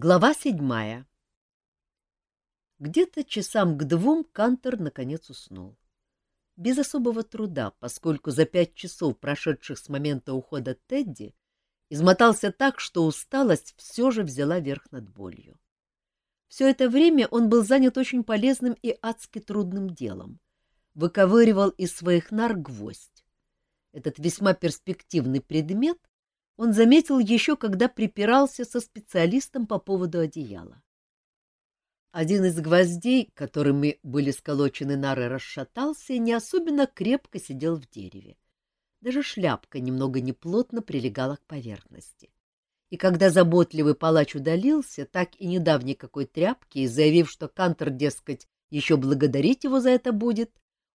Глава седьмая Где-то часам к двум Кантор наконец уснул. Без особого труда, поскольку за пять часов, прошедших с момента ухода Тедди, измотался так, что усталость все же взяла верх над болью. Все это время он был занят очень полезным и адски трудным делом. Выковыривал из своих нар гвоздь. Этот весьма перспективный предмет он заметил еще, когда припирался со специалистом по поводу одеяла. Один из гвоздей, которыми были сколочены нары, расшатался и не особенно крепко сидел в дереве. Даже шляпка немного неплотно прилегала к поверхности. И когда заботливый палач удалился, так и не дав никакой тряпки, и заявив, что Кантор, дескать, еще благодарить его за это будет,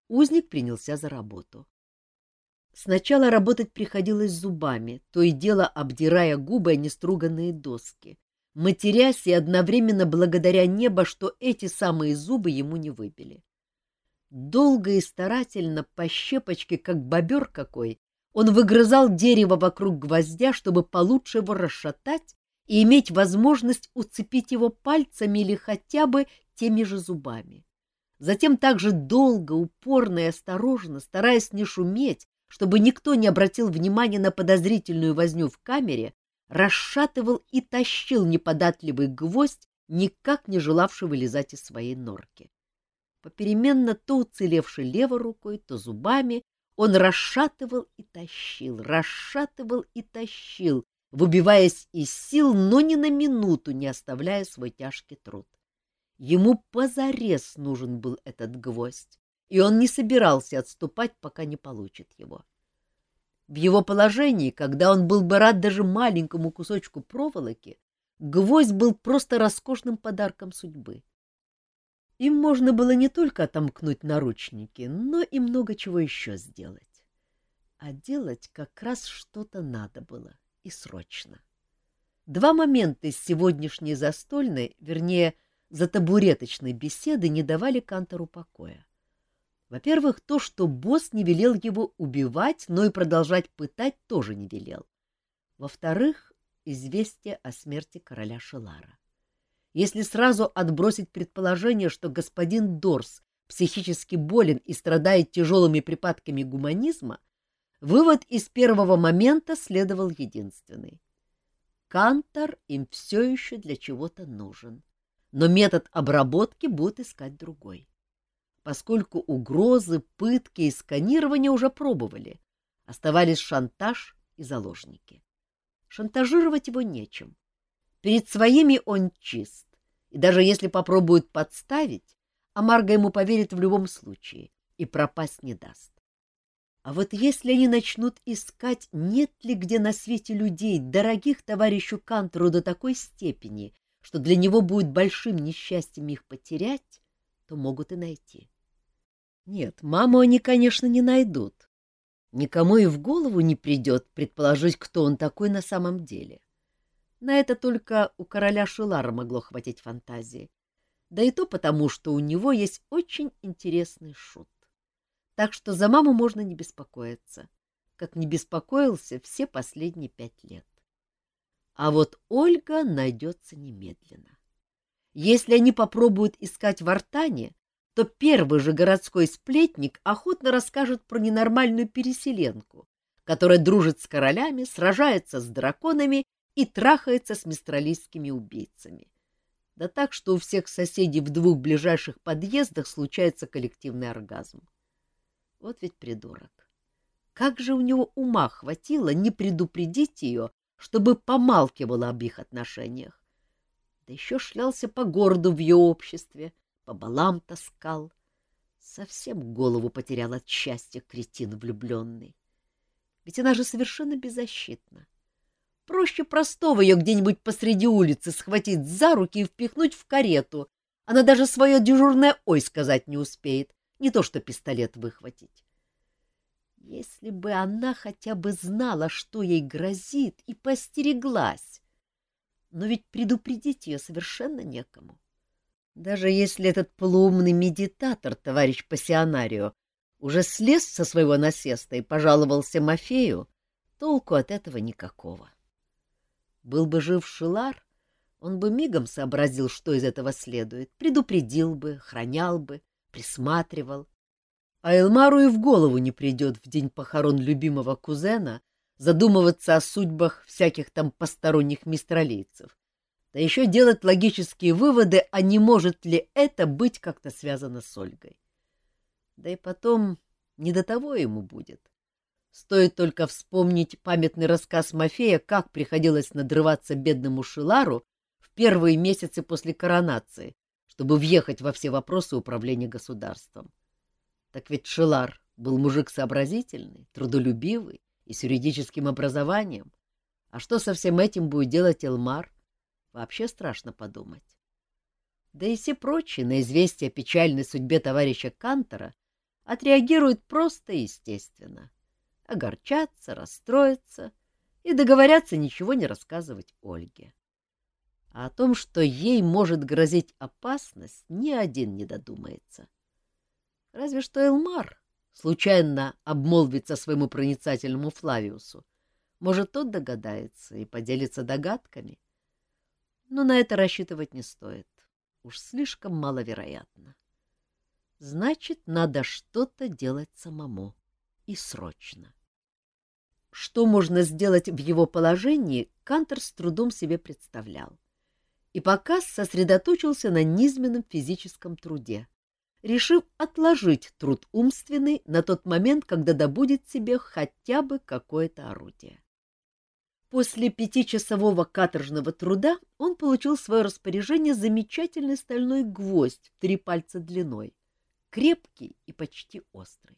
узник принялся за работу. Сначала работать приходилось зубами, то и дело обдирая губы неструганные доски, матерясь и одновременно благодаря небо, что эти самые зубы ему не выбили. Долго и старательно, по щепочке, как бобер какой, он выгрызал дерево вокруг гвоздя, чтобы получше его расшатать и иметь возможность уцепить его пальцами или хотя бы теми же зубами. Затем также долго, упорно и осторожно, стараясь не шуметь, чтобы никто не обратил внимания на подозрительную возню в камере, расшатывал и тащил неподатливый гвоздь, никак не желавший вылезать из своей норки. Попеременно то уцелевший левой рукой, то зубами, он расшатывал и тащил, расшатывал и тащил, выбиваясь из сил, но ни на минуту не оставляя свой тяжкий труд. Ему позарез нужен был этот гвоздь и он не собирался отступать, пока не получит его. В его положении, когда он был бы рад даже маленькому кусочку проволоки, гвоздь был просто роскошным подарком судьбы. Им можно было не только отомкнуть наручники, но и много чего еще сделать. А делать как раз что-то надо было, и срочно. Два момента из сегодняшней застольной, вернее, затабуреточной беседы не давали Кантору покоя. Во-первых, то, что босс не велел его убивать, но и продолжать пытать тоже не велел. Во-вторых, известие о смерти короля Шелара. Если сразу отбросить предположение, что господин Дорс психически болен и страдает тяжелыми припадками гуманизма, вывод из первого момента следовал единственный. Кантор им все еще для чего-то нужен, но метод обработки будет искать другой поскольку угрозы, пытки и сканирование уже пробовали. Оставались шантаж и заложники. Шантажировать его нечем. Перед своими он чист, и даже если попробуют подставить, Амарго ему поверит в любом случае и пропасть не даст. А вот если они начнут искать, нет ли где на свете людей, дорогих товарищу Кантору до такой степени, что для него будет большим несчастьем их потерять, то могут и найти. Нет, маму они, конечно, не найдут. Никому и в голову не придет предположить, кто он такой на самом деле. На это только у короля Шилара могло хватить фантазии. Да и то потому, что у него есть очень интересный шут. Так что за маму можно не беспокоиться, как не беспокоился все последние пять лет. А вот Ольга найдется немедленно. Если они попробуют искать в Артане, то первый же городской сплетник охотно расскажет про ненормальную переселенку, которая дружит с королями, сражается с драконами и трахается с мистралийскими убийцами. Да так, что у всех соседей в двух ближайших подъездах случается коллективный оргазм. Вот ведь придурок. Как же у него ума хватило не предупредить ее, чтобы помалкивала об их отношениях? Да еще шлялся по городу в ее обществе, по балам таскал. Совсем голову потерял от счастья кретин влюбленный. Ведь она же совершенно беззащитна. Проще простого ее где-нибудь посреди улицы схватить за руки и впихнуть в карету. Она даже свое дежурное «ой» сказать не успеет, не то что пистолет выхватить. Если бы она хотя бы знала, что ей грозит, и постереглась. Но ведь предупредить ее совершенно некому. Даже если этот полуумный медитатор, товарищ пассионарио, уже слез со своего насеста и пожаловался Мафею, толку от этого никакого. Был бы жив Шилар, Он бы мигом сообразил, что из этого следует, предупредил бы, хранял бы, присматривал. А Элмару и в голову не придет в день похорон любимого кузена задумываться о судьбах всяких там посторонних мистралийцев, да еще делать логические выводы, а не может ли это быть как-то связано с Ольгой. Да и потом не до того ему будет. Стоит только вспомнить памятный рассказ Мафея, как приходилось надрываться бедному Шилару в первые месяцы после коронации, чтобы въехать во все вопросы управления государством. Так ведь Шилар был мужик сообразительный, трудолюбивый и с юридическим образованием. А что со всем этим будет делать Элмар? Вообще страшно подумать. Да и все прочие на известие о печальной судьбе товарища Кантора отреагируют просто и естественно. Огорчатся, расстроятся и договорятся ничего не рассказывать Ольге. А о том, что ей может грозить опасность, ни один не додумается. Разве что Элмар случайно обмолвится своему проницательному Флавиусу. Может, тот догадается и поделится догадками но на это рассчитывать не стоит. Уж слишком маловероятно. Значит, надо что-то делать самому. И срочно. Что можно сделать в его положении, Кантер с трудом себе представлял. И пока сосредоточился на низменном физическом труде, решив отложить труд умственный на тот момент, когда добудет себе хотя бы какое-то орудие. После пятичасового каторжного труда он получил в свое распоряжение замечательный стальной гвоздь в три пальца длиной, крепкий и почти острый.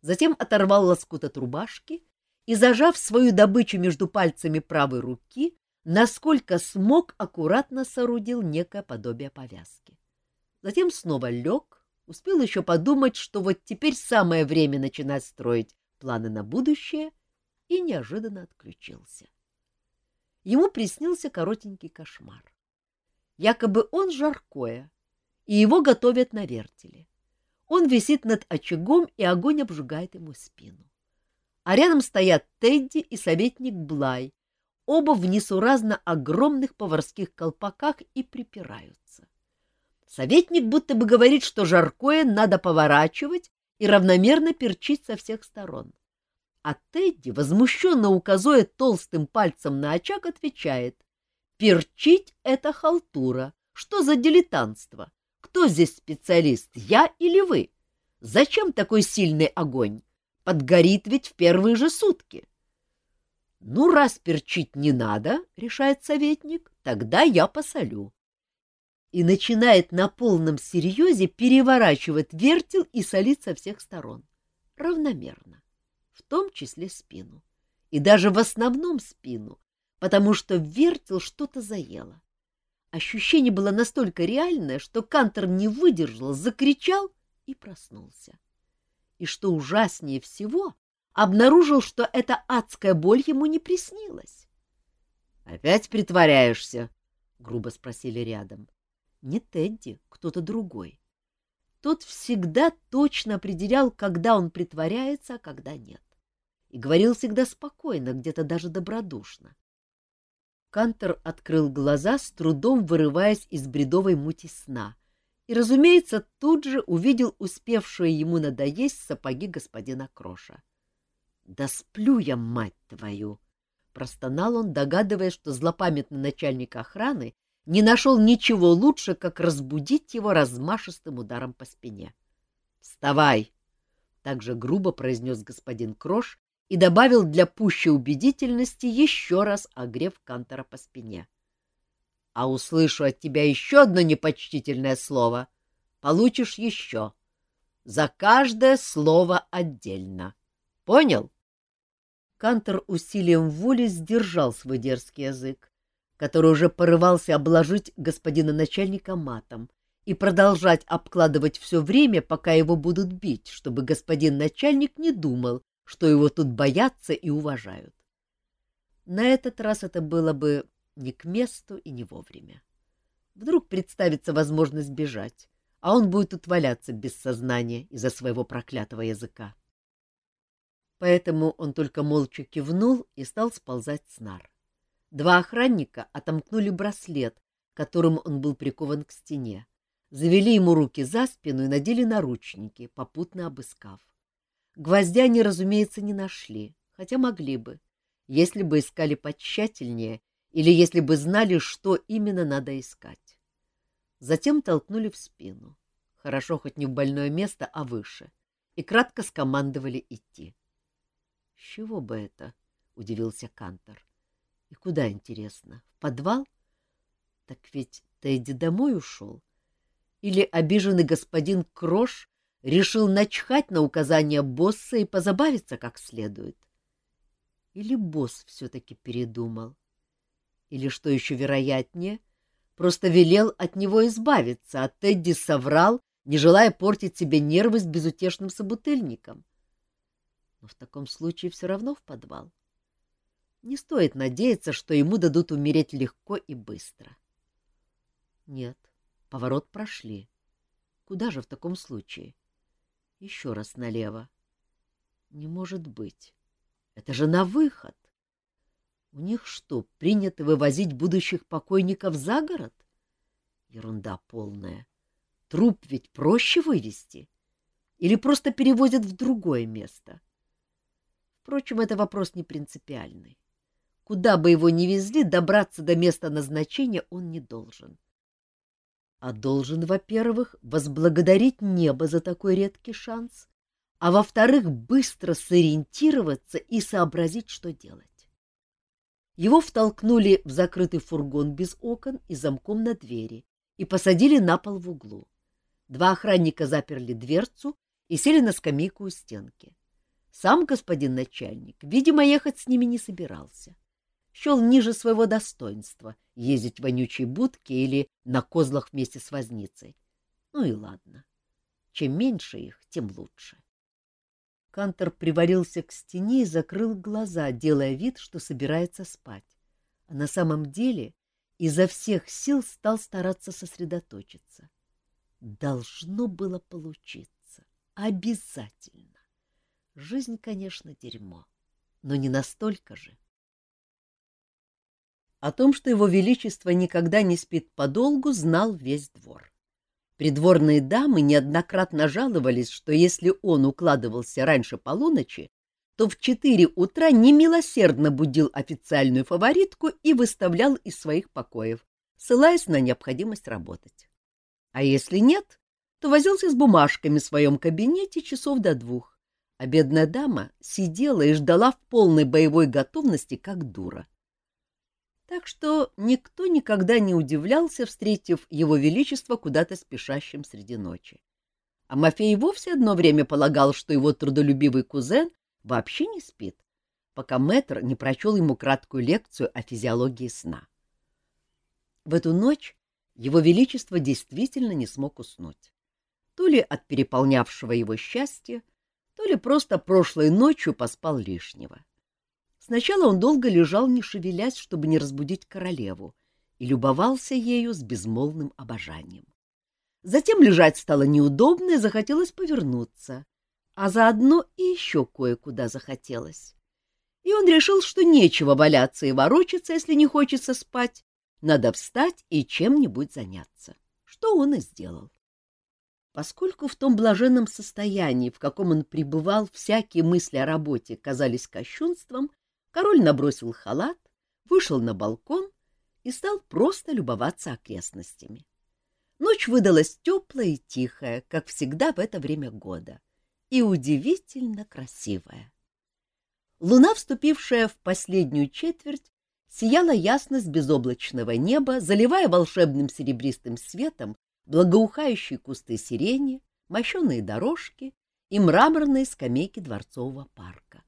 Затем оторвал лоскут от рубашки и, зажав свою добычу между пальцами правой руки, насколько смог, аккуратно соорудил некое подобие повязки. Затем снова лег, успел еще подумать, что вот теперь самое время начинать строить планы на будущее — и неожиданно отключился. Ему приснился коротенький кошмар. Якобы он жаркое, и его готовят на вертеле. Он висит над очагом, и огонь обжигает ему спину. А рядом стоят Тедди и советник Блай, оба в несуразно огромных поварских колпаках и припираются. Советник будто бы говорит, что жаркое надо поворачивать и равномерно перчить со всех сторон. А Тедди, возмущенно указывая толстым пальцем на очаг, отвечает. «Перчить — это халтура. Что за дилетантство? Кто здесь специалист, я или вы? Зачем такой сильный огонь? Подгорит ведь в первые же сутки». «Ну, раз перчить не надо, — решает советник, — тогда я посолю». И начинает на полном серьезе переворачивать вертел и солить со всех сторон. Равномерно в том числе спину. И даже в основном спину, потому что вертел что-то заело. Ощущение было настолько реальное, что Кантор не выдержал, закричал и проснулся. И что ужаснее всего, обнаружил, что эта адская боль ему не приснилась. — Опять притворяешься? — грубо спросили рядом. — Не Тедди, кто-то другой. Тот всегда точно определял, когда он притворяется, а когда нет и говорил всегда спокойно, где-то даже добродушно. Кантер открыл глаза, с трудом вырываясь из бредовой мути сна, и, разумеется, тут же увидел успевшие ему надоесть сапоги господина Кроша. — Да сплю я, мать твою! — простонал он, догадываясь, что злопамятный начальник охраны не нашел ничего лучше, как разбудить его размашистым ударом по спине. «Вставай!» — также грубо произнес господин Крош и добавил для пущей убедительности, еще раз огрев Кантора по спине. — А услышу от тебя еще одно непочтительное слово, получишь еще. За каждое слово отдельно. Понял? Кантор усилием воли сдержал свой дерзкий язык, который уже порывался обложить господина начальника матом и продолжать обкладывать все время, пока его будут бить, чтобы господин начальник не думал, что его тут боятся и уважают. На этот раз это было бы не к месту и не вовремя. Вдруг представится возможность бежать, а он будет тут валяться без сознания из-за своего проклятого языка. Поэтому он только молча кивнул и стал сползать с нар. Два охранника отомкнули браслет, которым он был прикован к стене, завели ему руки за спину и надели наручники, попутно обыскав. Гвоздя они, разумеется, не нашли, хотя могли бы, если бы искали потщательнее или если бы знали, что именно надо искать. Затем толкнули в спину. Хорошо хоть не в больное место, а выше. И кратко скомандовали идти. — С чего бы это? — удивился Кантор. — И куда, интересно? В подвал? Так ведь Тедди домой ушел. Или обиженный господин Крош решил начхать на указания босса и позабавиться как следует? Или босс все-таки передумал? Или, что еще вероятнее, просто велел от него избавиться, а Тедди соврал, не желая портить себе нервы с безутешным собутыльником? Но в таком случае все равно в подвал. Не стоит надеяться, что ему дадут умереть легко и быстро. Нет, поворот прошли. Куда же в таком случае? Еще раз налево. Не может быть. Это же на выход. У них что, принято вывозить будущих покойников за город? Ерунда полная. Труп ведь проще вывести. Или просто перевозят в другое место. Впрочем, это вопрос не принципиальный. Куда бы его ни везли, добраться до места назначения он не должен. А должен, во-первых, возблагодарить небо за такой редкий шанс, а во-вторых, быстро сориентироваться и сообразить, что делать. Его втолкнули в закрытый фургон без окон и замком на двери и посадили на пол в углу. Два охранника заперли дверцу и сели на скамейку у стенки. Сам господин начальник, видимо, ехать с ними не собирался. Счел ниже своего достоинства ездить в вонючей будке или на козлах вместе с возницей. Ну и ладно. Чем меньше их, тем лучше. Кантор привалился к стене и закрыл глаза, делая вид, что собирается спать. А на самом деле изо всех сил стал стараться сосредоточиться. Должно было получиться. Обязательно. Жизнь, конечно, дерьмо, но не настолько же. О том, что его величество никогда не спит подолгу, знал весь двор. Придворные дамы неоднократно жаловались, что если он укладывался раньше полуночи, то в четыре утра немилосердно будил официальную фаворитку и выставлял из своих покоев, ссылаясь на необходимость работать. А если нет, то возился с бумажками в своем кабинете часов до двух, а бедная дама сидела и ждала в полной боевой готовности, как дура. Так что никто никогда не удивлялся, встретив его величество куда-то спешащим среди ночи. А Мафей вовсе одно время полагал, что его трудолюбивый кузен вообще не спит, пока мэтр не прочел ему краткую лекцию о физиологии сна. В эту ночь его величество действительно не смог уснуть. То ли от переполнявшего его счастья, то ли просто прошлой ночью поспал лишнего. Сначала он долго лежал, не шевелясь, чтобы не разбудить королеву, и любовался ею с безмолвным обожанием. Затем лежать стало неудобно и захотелось повернуться, а заодно и еще кое-куда захотелось. И он решил, что нечего валяться и ворочаться, если не хочется спать, надо встать и чем-нибудь заняться, что он и сделал. Поскольку в том блаженном состоянии, в каком он пребывал, всякие мысли о работе казались кощунством, Король набросил халат, вышел на балкон и стал просто любоваться окрестностями. Ночь выдалась теплая и тихая, как всегда в это время года, и удивительно красивая. Луна, вступившая в последнюю четверть, сияла ясно с безоблачного неба, заливая волшебным серебристым светом благоухающие кусты сирени, мощеные дорожки и мраморные скамейки дворцового парка.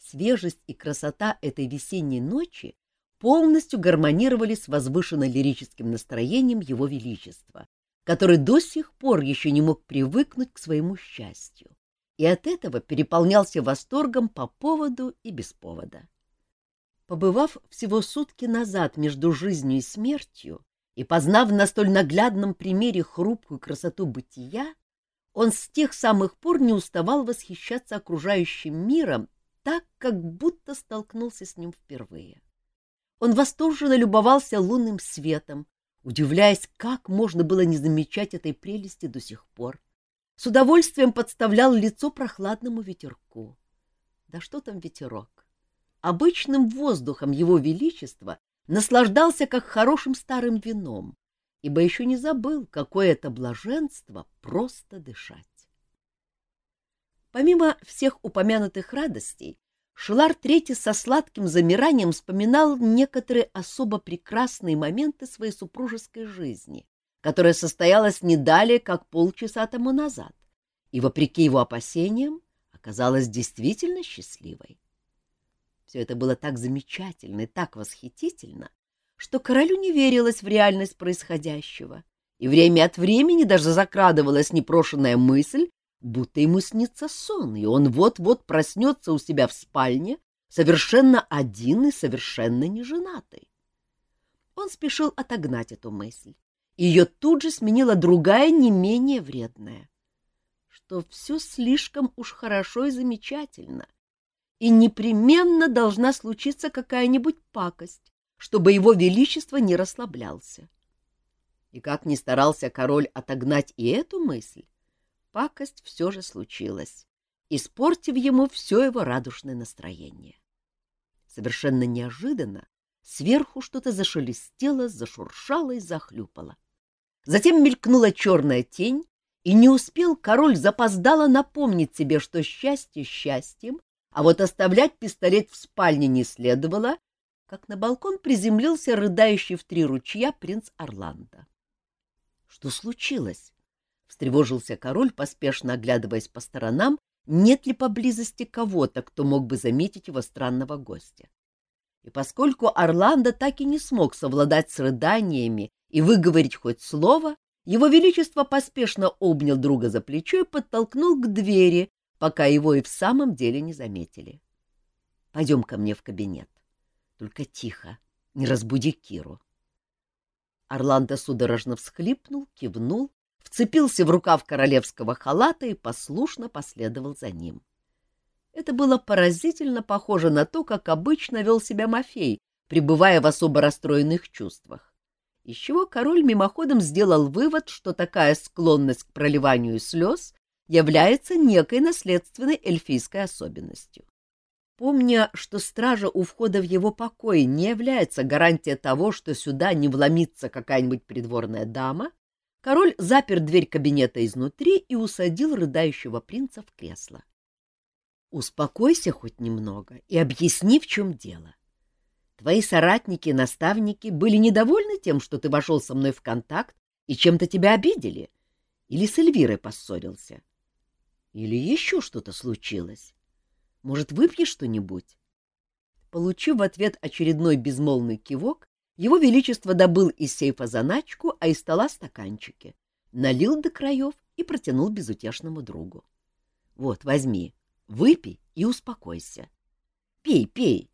Свежесть и красота этой весенней ночи полностью гармонировали с возвышенно-лирическим настроением Его Величества, который до сих пор еще не мог привыкнуть к своему счастью, и от этого переполнялся восторгом по поводу и без повода. Побывав всего сутки назад между жизнью и смертью и познав на столь наглядном примере хрупкую красоту бытия, он с тех самых пор не уставал восхищаться окружающим миром так, как будто столкнулся с ним впервые. Он восторженно любовался лунным светом, удивляясь, как можно было не замечать этой прелести до сих пор. С удовольствием подставлял лицо прохладному ветерку. Да что там ветерок? Обычным воздухом его величества наслаждался как хорошим старым вином, ибо еще не забыл, какое это блаженство просто дышать. Помимо всех упомянутых радостей, Шелар Третий со сладким замиранием вспоминал некоторые особо прекрасные моменты своей супружеской жизни, которая состоялась не далее, как полчаса тому назад, и, вопреки его опасениям, оказалась действительно счастливой. Все это было так замечательно и так восхитительно, что королю не верилось в реальность происходящего, и время от времени даже закрадывалась непрошенная мысль, будто ему снится сон, и он вот-вот проснется у себя в спальне, совершенно один и совершенно неженатый. Он спешил отогнать эту мысль. Ее тут же сменила другая, не менее вредная, что все слишком уж хорошо и замечательно, и непременно должна случиться какая-нибудь пакость, чтобы его величество не расслаблялся. И как ни старался король отогнать и эту мысль, пакость все же случилась, испортив ему все его радушное настроение. Совершенно неожиданно сверху что-то зашелестело, зашуршало и захлюпало. Затем мелькнула черная тень, и не успел король запоздало напомнить себе, что счастье счастьем, а вот оставлять пистолет в спальне не следовало, как на балкон приземлился рыдающий в три ручья принц Орландо. Что случилось? Встревожился король, поспешно оглядываясь по сторонам, нет ли поблизости кого-то, кто мог бы заметить его странного гостя. И поскольку Орландо так и не смог совладать с рыданиями и выговорить хоть слово, его величество поспешно обнял друга за плечо и подтолкнул к двери, пока его и в самом деле не заметили. — Пойдем ко мне в кабинет. Только тихо, не разбуди Киру. Орландо судорожно всхлипнул, кивнул вцепился в рукав королевского халата и послушно последовал за ним. Это было поразительно похоже на то, как обычно вел себя Мафей, пребывая в особо расстроенных чувствах. Из чего король мимоходом сделал вывод, что такая склонность к проливанию слез является некой наследственной эльфийской особенностью. Помня, что стража у входа в его покой не является гарантией того, что сюда не вломится какая-нибудь придворная дама, Король запер дверь кабинета изнутри и усадил рыдающего принца в кресло. — Успокойся хоть немного и объясни, в чем дело. Твои соратники и наставники были недовольны тем, что ты вошел со мной в контакт и чем-то тебя обидели? Или с Эльвирой поссорился? Или еще что-то случилось? Может, выпьешь что-нибудь? Получив в ответ очередной безмолвный кивок, его Величество добыл из сейфа заначку, а из стола стаканчики, налил до краев и протянул безутешному другу. — Вот, возьми, выпей и успокойся. Пей, пей,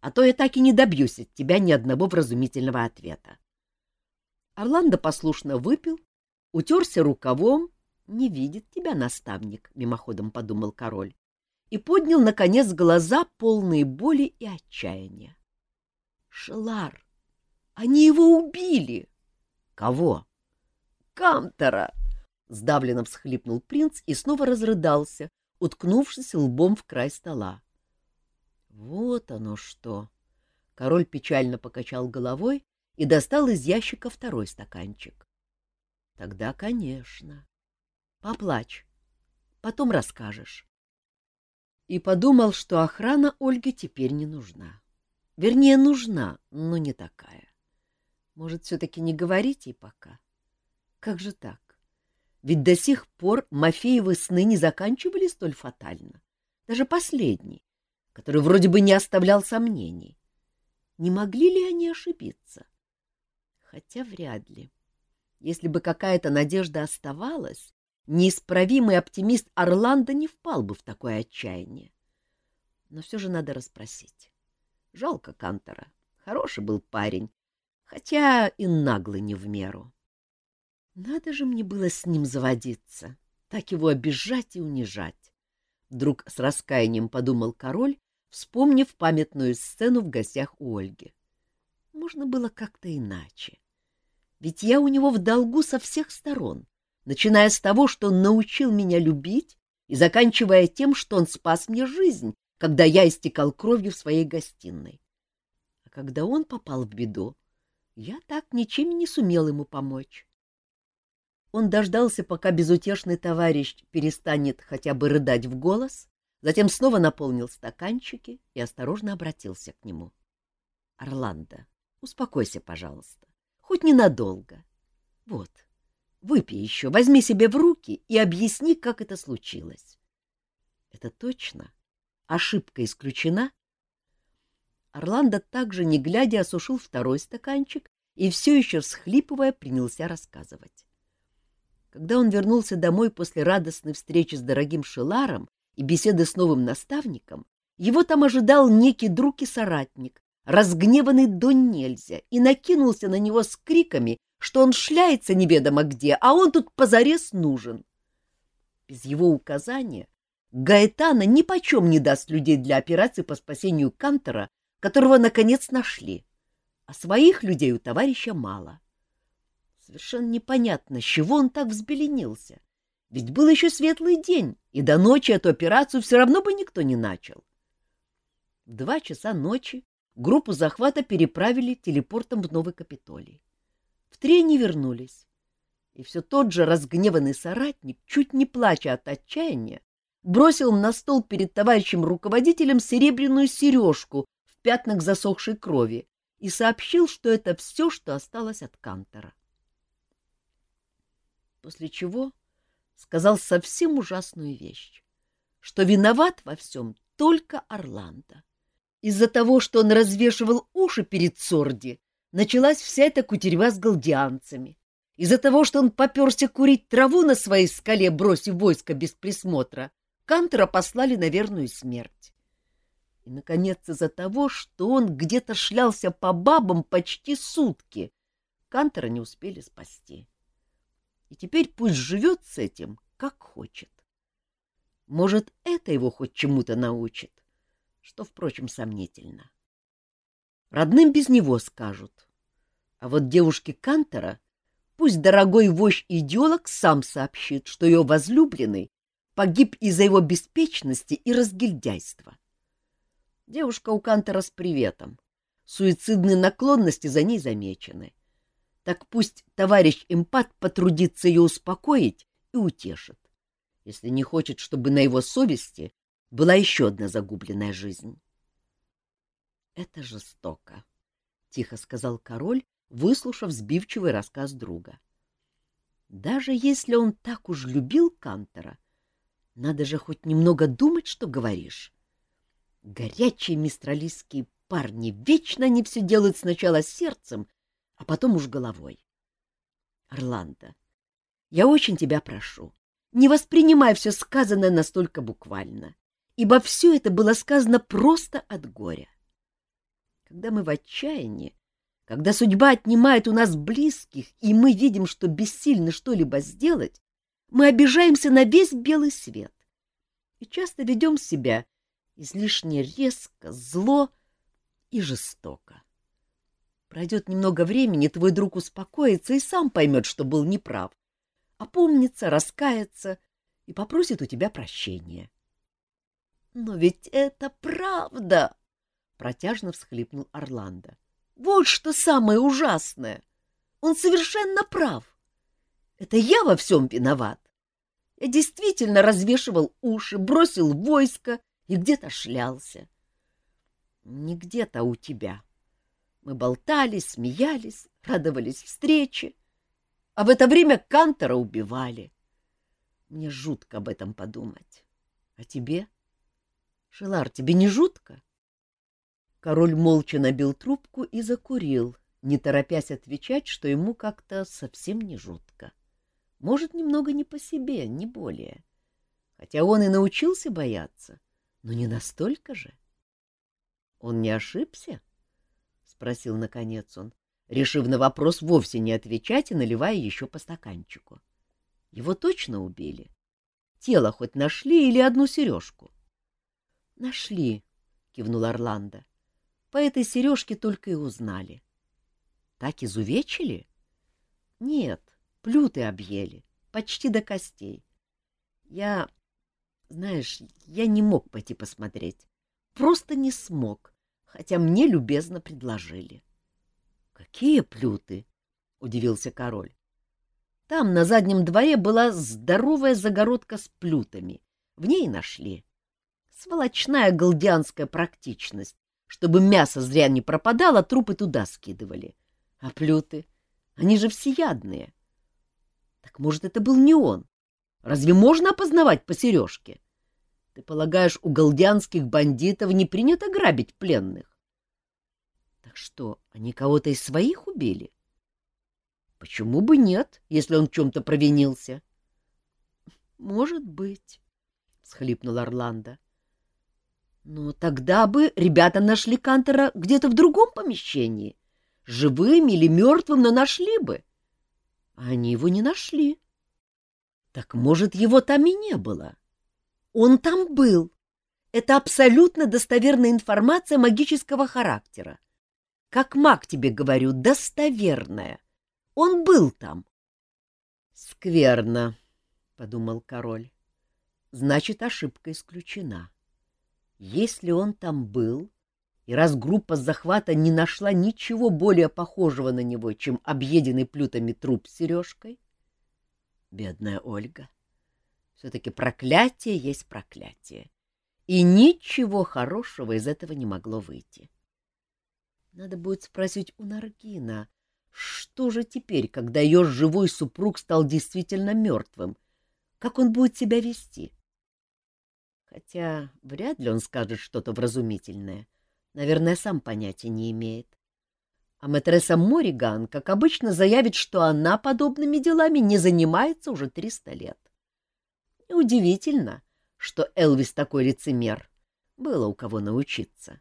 а то я так и не добьюсь от тебя ни одного вразумительного ответа. Орландо послушно выпил, утерся рукавом. «Не видит тебя наставник», — мимоходом подумал король, и поднял, наконец, глаза, полные боли и отчаяния. «Шелар!» Они его убили. Кого? Камтера. Сдавленно всхлипнул принц и снова разрыдался, уткнувшись лбом в край стола. Вот оно что! Король печально покачал головой и достал из ящика второй стаканчик. Тогда, конечно. Поплачь, потом расскажешь. И подумал, что охрана Ольге теперь не нужна. Вернее, нужна, но не такая. Может, все-таки не говорить ей пока? Как же так? Ведь до сих пор Мафеевы сны не заканчивали столь фатально. Даже последний, который вроде бы не оставлял сомнений. Не могли ли они ошибиться? Хотя вряд ли. Если бы какая-то надежда оставалась, неисправимый оптимист Орландо не впал бы в такое отчаяние. Но все же надо расспросить. Жалко Кантора. Хороший был парень, хотя и наглый не в меру. Надо же мне было с ним заводиться, так его обижать и унижать. Вдруг с раскаянием подумал король, вспомнив памятную сцену в гостях у Ольги. можно было как-то иначе. Ведь я у него в долгу со всех сторон, начиная с того, что он научил меня любить, и заканчивая тем, что он спас мне жизнь, когда я истекал кровью в своей гостиной. А когда он попал в беду, я так ничем не сумел ему помочь. Он дождался, пока безутешный товарищ перестанет хотя бы рыдать в голос, затем снова наполнил стаканчики и осторожно обратился к нему. — Орландо, успокойся, пожалуйста, хоть ненадолго. Вот, выпей еще, возьми себе в руки и объясни, как это случилось. — Это точно? Ошибка исключена? Орландо также, не глядя, осушил второй стаканчик и все еще, всхлипывая, принялся рассказывать. Когда он вернулся домой после радостной встречи с дорогим Шеларом и беседы с новым наставником, его там ожидал некий друг и соратник, разгневанный до нельзя, и накинулся на него с криками, что он шляется неведомо где, а он тут позарез нужен. Без его указания Гаэтана нипочем не даст людей для операции по спасению Кантера, которого, наконец, нашли. А своих людей у товарища мало. Совершенно непонятно, с чего он так взбеленился. Ведь был еще светлый день, и до ночи эту операцию все равно бы никто не начал. В два часа ночи группу захвата переправили телепортом в Новый Капитолий. В три не вернулись. И все тот же разгневанный соратник, чуть не плача от отчаяния, бросил на стол перед товарищем руководителем серебряную сережку пятнах засохшей крови и сообщил, что это все, что осталось от Кантора после чего сказал совсем ужасную вещь, что виноват во всем только Орландо. Из-за того, что он развешивал уши перед Сорди, началась вся эта кутерьма с галдианцами. Из-за того, что он поперся курить траву на своей скале, бросив войско без присмотра, Кантера послали на верную смерть. И, наконец, из-за того, что он где-то шлялся по бабам почти сутки, Кантера не успели спасти и теперь пусть живет с этим, как хочет. Может, это его хоть чему-то научит, что, впрочем, сомнительно. Родным без него скажут. А вот девушке Кантера пусть дорогой вождь-идеолог сам сообщит, что ее возлюбленный погиб из-за его беспечности и разгильдяйства. Девушка у Кантера с приветом. Суицидные наклонности за ней замечены так пусть товарищ эмпат потрудится ее успокоить и утешит, если не хочет, чтобы на его совести была еще одна загубленная жизнь. — Это жестоко, — тихо сказал король, выслушав сбивчивый рассказ друга. — Даже если он так уж любил Кантера, надо же хоть немного думать, что говоришь. Горячие мистралийские парни вечно не все делают сначала сердцем, а потом уж головой. Орландо, я очень тебя прошу, не воспринимай все сказанное настолько буквально, ибо все это было сказано просто от горя. Когда мы в отчаянии, когда судьба отнимает у нас близких, и мы видим, что бессильно что-либо сделать, мы обижаемся на весь белый свет и часто ведем себя излишне резко, зло и жестоко. Пройдет немного времени, твой друг успокоится и сам поймет, что был неправ. Опомнится, раскается и попросит у тебя прощения. — Но ведь это правда! — протяжно всхлипнул Орландо. — Вот что самое ужасное! Он совершенно прав. Это я во всем виноват. Я действительно развешивал уши, бросил войско и где-то шлялся. — Не где-то у тебя, мы болтали, смеялись, радовались встрече, а в это время Кантора убивали. Мне жутко об этом подумать. А тебе? Шелар, тебе не жутко? Король молча набил трубку и закурил, не торопясь отвечать, что ему как-то совсем не жутко. Может, немного не по себе, не более. Хотя он и научился бояться, но не настолько же. Он не ошибся? спросил наконец он, решив на вопрос вовсе не отвечать и наливая еще по стаканчику. Его точно убили? Тело хоть нашли или одну сережку? — Нашли, — кивнул Орландо. — По этой сережке только и узнали. Так изувечили? Нет, плюты объели, почти до костей. Я, знаешь, я не мог пойти посмотреть. Просто не смог, хотя мне любезно предложили. — Какие плюты? — удивился король. Там на заднем дворе была здоровая загородка с плютами. В ней нашли. Сволочная галдианская практичность. Чтобы мясо зря не пропадало, трупы туда скидывали. А плюты? Они же всеядные. Так может, это был не он? Разве можно опознавать по сережке? Ты полагаешь, у галдианских бандитов не принято грабить пленных? Так что, они кого-то из своих убили? Почему бы нет, если он в чем-то провинился? — Может быть, — схлипнул Орландо. — Но тогда бы ребята нашли Кантера где-то в другом помещении. Живым или мертвым, но нашли бы. А они его не нашли. Так, может, его там и не было? Он там был. Это абсолютно достоверная информация магического характера. Как маг тебе говорю, достоверная. Он был там. — Скверно, — подумал король. — Значит, ошибка исключена. Если он там был, и раз группа захвата не нашла ничего более похожего на него, чем объеденный плютами труп с сережкой... Бедная Ольга. Все-таки проклятие есть проклятие. И ничего хорошего из этого не могло выйти. Надо будет спросить у Наргина, что же теперь, когда ее живой супруг стал действительно мертвым? Как он будет себя вести? Хотя вряд ли он скажет что-то вразумительное. Наверное, сам понятия не имеет. А матресса Мориган, как обычно, заявит, что она подобными делами не занимается уже триста лет. Неудивительно, что Элвис такой лицемер. Было у кого научиться.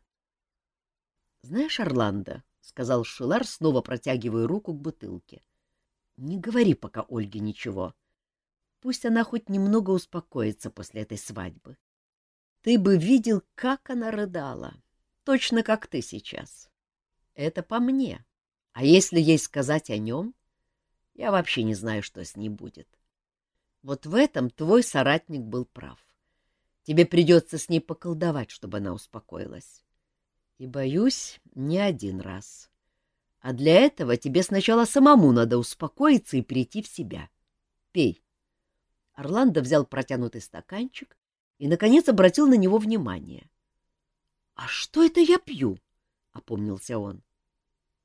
Знаешь, Орландо, — сказал Шилар, снова протягивая руку к бутылке. — Не говори пока Ольге ничего. Пусть она хоть немного успокоится после этой свадьбы. Ты бы видел, как она рыдала, точно как ты сейчас. Это по мне. А если ей сказать о нем, я вообще не знаю, что с ней будет. Вот в этом твой соратник был прав. Тебе придется с ней поколдовать, чтобы она успокоилась. И, боюсь, не один раз. А для этого тебе сначала самому надо успокоиться и прийти в себя. Пей. Орландо взял протянутый стаканчик и, наконец, обратил на него внимание. — А что это я пью? — опомнился он. —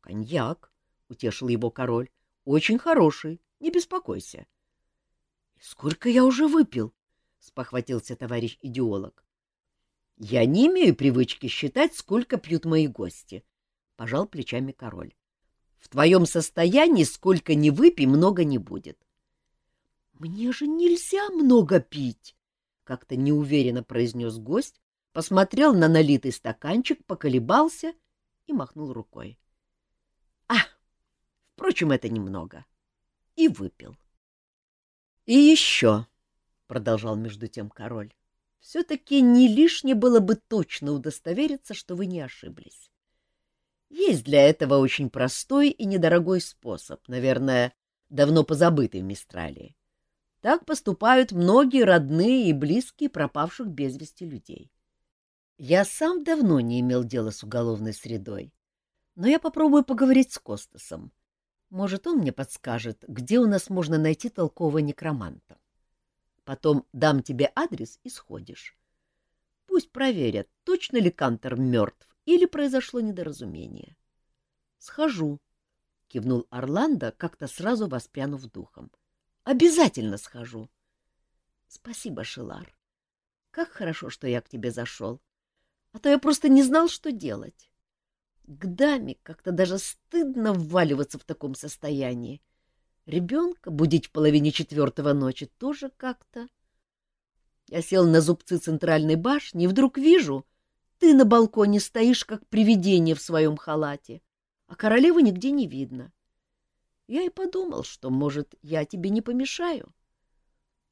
Коньяк, — утешил его король. — Очень хороший, не беспокойся. — Сколько я уже выпил? — спохватился товарищ идеолог. Я не имею привычки считать, сколько пьют мои гости, — пожал плечами король. В твоем состоянии сколько ни выпей, много не будет. — Мне же нельзя много пить, — как-то неуверенно произнес гость, посмотрел на налитый стаканчик, поколебался и махнул рукой. — А, впрочем, это немного. И выпил. — И еще, — продолжал между тем король, все-таки не лишне было бы точно удостовериться, что вы не ошиблись. Есть для этого очень простой и недорогой способ, наверное, давно позабытый в Мистралии. Так поступают многие родные и близкие пропавших без вести людей. Я сам давно не имел дела с уголовной средой, но я попробую поговорить с Костасом. Может, он мне подскажет, где у нас можно найти толкового некроманта. Потом дам тебе адрес и сходишь. Пусть проверят, точно ли Кантер мертв или произошло недоразумение. — Схожу, — кивнул Орландо, как-то сразу воспрянув духом. — Обязательно схожу. — Спасибо, Шилар. Как хорошо, что я к тебе зашел. А то я просто не знал, что делать. К даме как-то даже стыдно вваливаться в таком состоянии. Ребенка будить в половине четвертого ночи тоже как-то. Я сел на зубцы центральной башни и вдруг вижу, ты на балконе стоишь, как привидение в своем халате, а королевы нигде не видно. Я и подумал, что, может, я тебе не помешаю.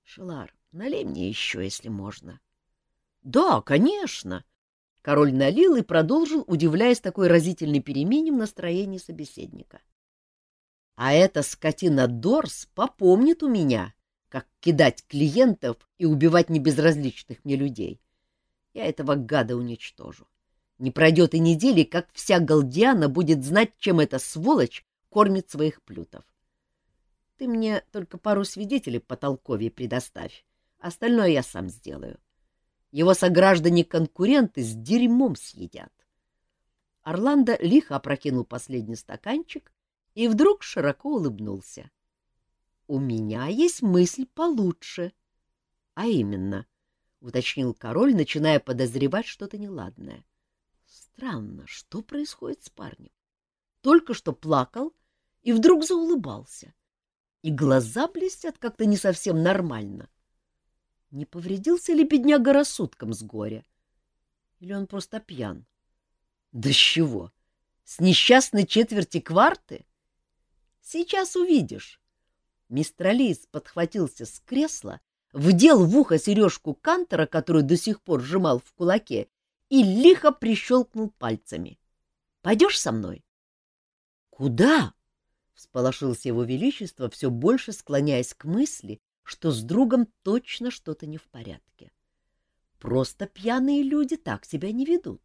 Шелар, налей мне еще, если можно. — Да, конечно. Король налил и продолжил, удивляясь такой разительной перемене в настроении собеседника. А эта скотина Дорс попомнит у меня, как кидать клиентов и убивать небезразличных мне людей. Я этого гада уничтожу. Не пройдет и недели, как вся Галдиана будет знать, чем эта сволочь кормит своих плютов. Ты мне только пару свидетелей по толкове предоставь, остальное я сам сделаю. Его сограждане-конкуренты с дерьмом съедят. Орландо лихо опрокинул последний стаканчик и вдруг широко улыбнулся. — У меня есть мысль получше. — А именно, — уточнил король, начиная подозревать что-то неладное. Странно, что происходит с парнем? Только что плакал и вдруг заулыбался. И глаза блестят как-то не совсем нормально. Не повредился ли бедняга рассудком с горя? Или он просто пьян? Да с чего? С несчастной четверти кварты? Сейчас увидишь. Мистер Алис подхватился с кресла, вдел в ухо сережку Кантера, которую до сих пор сжимал в кулаке, и лихо прищелкнул пальцами. — Пойдешь со мной? — Куда? — всполошился его величество, все больше склоняясь к мысли, что с другом точно что-то не в порядке. Просто пьяные люди так себя не ведут.